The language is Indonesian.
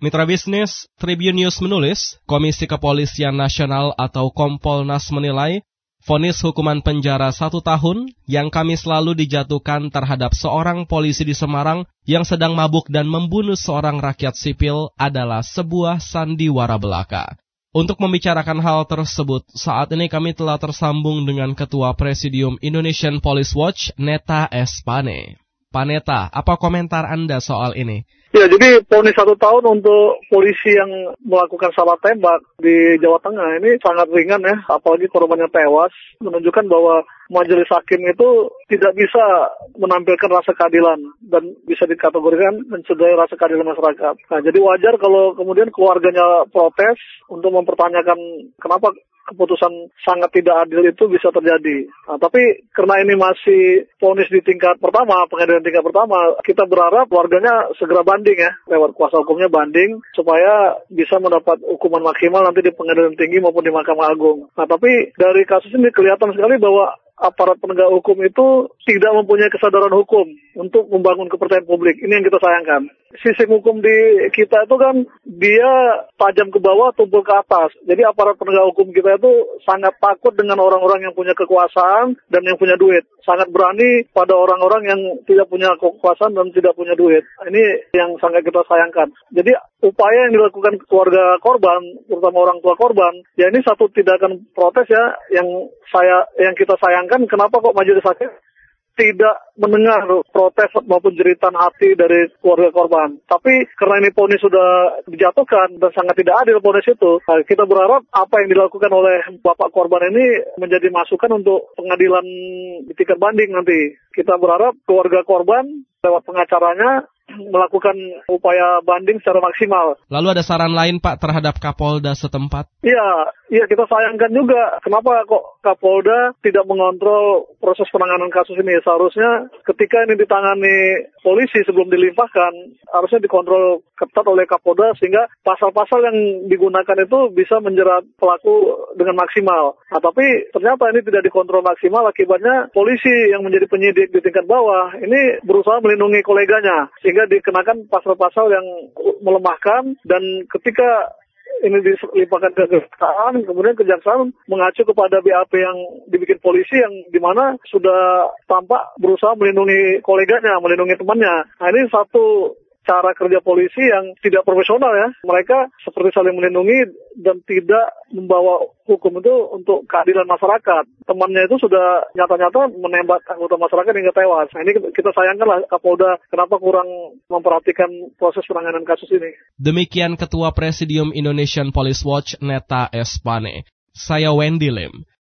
Mitra bisnis, Tribun News menulis, Komisi Kepolisian Nasional atau Kompolnas menilai, vonis hukuman penjara satu tahun yang kami selalu dijatuhkan terhadap seorang polisi di Semarang yang sedang mabuk dan membunuh seorang rakyat sipil adalah sebuah sandiwara belaka. Untuk membicarakan hal tersebut, saat ini kami telah tersambung dengan Ketua Presidium Indonesian Police Watch, Neta Espane. Paneta, apa komentar Anda soal ini? Ya, jadi ponis satu tahun untuk polisi yang melakukan salah tembak di Jawa Tengah ini sangat ringan ya, apalagi korbannya tewas, menunjukkan bahwa majelis hakim itu tidak bisa menampilkan rasa keadilan dan bisa dikategorikan mencederai rasa keadilan masyarakat. Nah, jadi wajar kalau kemudian keluarganya protes untuk mempertanyakan kenapa keputusan sangat tidak adil itu bisa terjadi. Nah, tapi karena ini masih ponis di tingkat pertama, pengadilan tingkat pertama, kita berharap warganya segera banding ya, lewat kuasa hukumnya banding, supaya bisa mendapat hukuman maksimal nanti di pengadilan tinggi maupun di Mahkamah Agung. Nah, tapi dari kasus ini kelihatan sekali bahwa aparat penegak hukum itu tidak mempunyai kesadaran hukum untuk membangun kepercayaan publik. Ini yang kita sayangkan. Sistem hukum di kita itu kan dia tajam ke bawah, tumpul ke atas. Jadi aparat penegak hukum kita itu sangat takut dengan orang-orang yang punya kekuasaan dan yang punya duit. Sangat berani pada orang-orang yang tidak punya kekuasaan dan tidak punya duit. Ini yang sangat kita sayangkan. Jadi upaya yang dilakukan keluarga korban, terutama orang tua korban, ya ini satu tindakan protes ya yang saya yang kita sayangkan kenapa kok majelis hakim tidak mendengar protes maupun jeritan hati dari keluarga korban. Tapi karena ini ponis sudah dijatuhkan dan sangat tidak adil ponis itu, nah, kita berharap apa yang dilakukan oleh bapak korban ini menjadi masukan untuk pengadilan di tingkat banding nanti. Kita berharap keluarga korban lewat pengacaranya melakukan upaya banding secara maksimal. Lalu ada saran lain Pak terhadap Kapolda setempat? Iya, iya kita sayangkan juga kenapa kok Kapolda tidak mengontrol proses penanganan kasus ini. Seharusnya ketika ini ditangani polisi sebelum dilimpahkan, harusnya dikontrol ketat oleh Kapolda sehingga pasal-pasal yang digunakan itu bisa menjerat pelaku dengan maksimal. Nah, tapi ternyata ini tidak dikontrol maksimal akibatnya polisi yang menjadi penyidik di tingkat bawah ini berusaha melindungi koleganya sehingga dikenakan pasal-pasal yang melemahkan dan ketika ini dilimpahkan ke kejaksaan, kemudian kejaksaan mengacu kepada BAP yang dibikin polisi yang di mana sudah tampak berusaha melindungi koleganya, melindungi temannya. Nah ini satu cara kerja polisi yang tidak profesional ya. Mereka seperti saling melindungi dan tidak membawa hukum itu untuk keadilan masyarakat. Temannya itu sudah nyata-nyata menembak anggota masyarakat hingga tewas. Nah ini kita sayangkan lah Kapolda kenapa kurang memperhatikan proses penanganan kasus ini. Demikian Ketua Presidium Indonesian Police Watch Neta Espane. Saya Wendy Lim.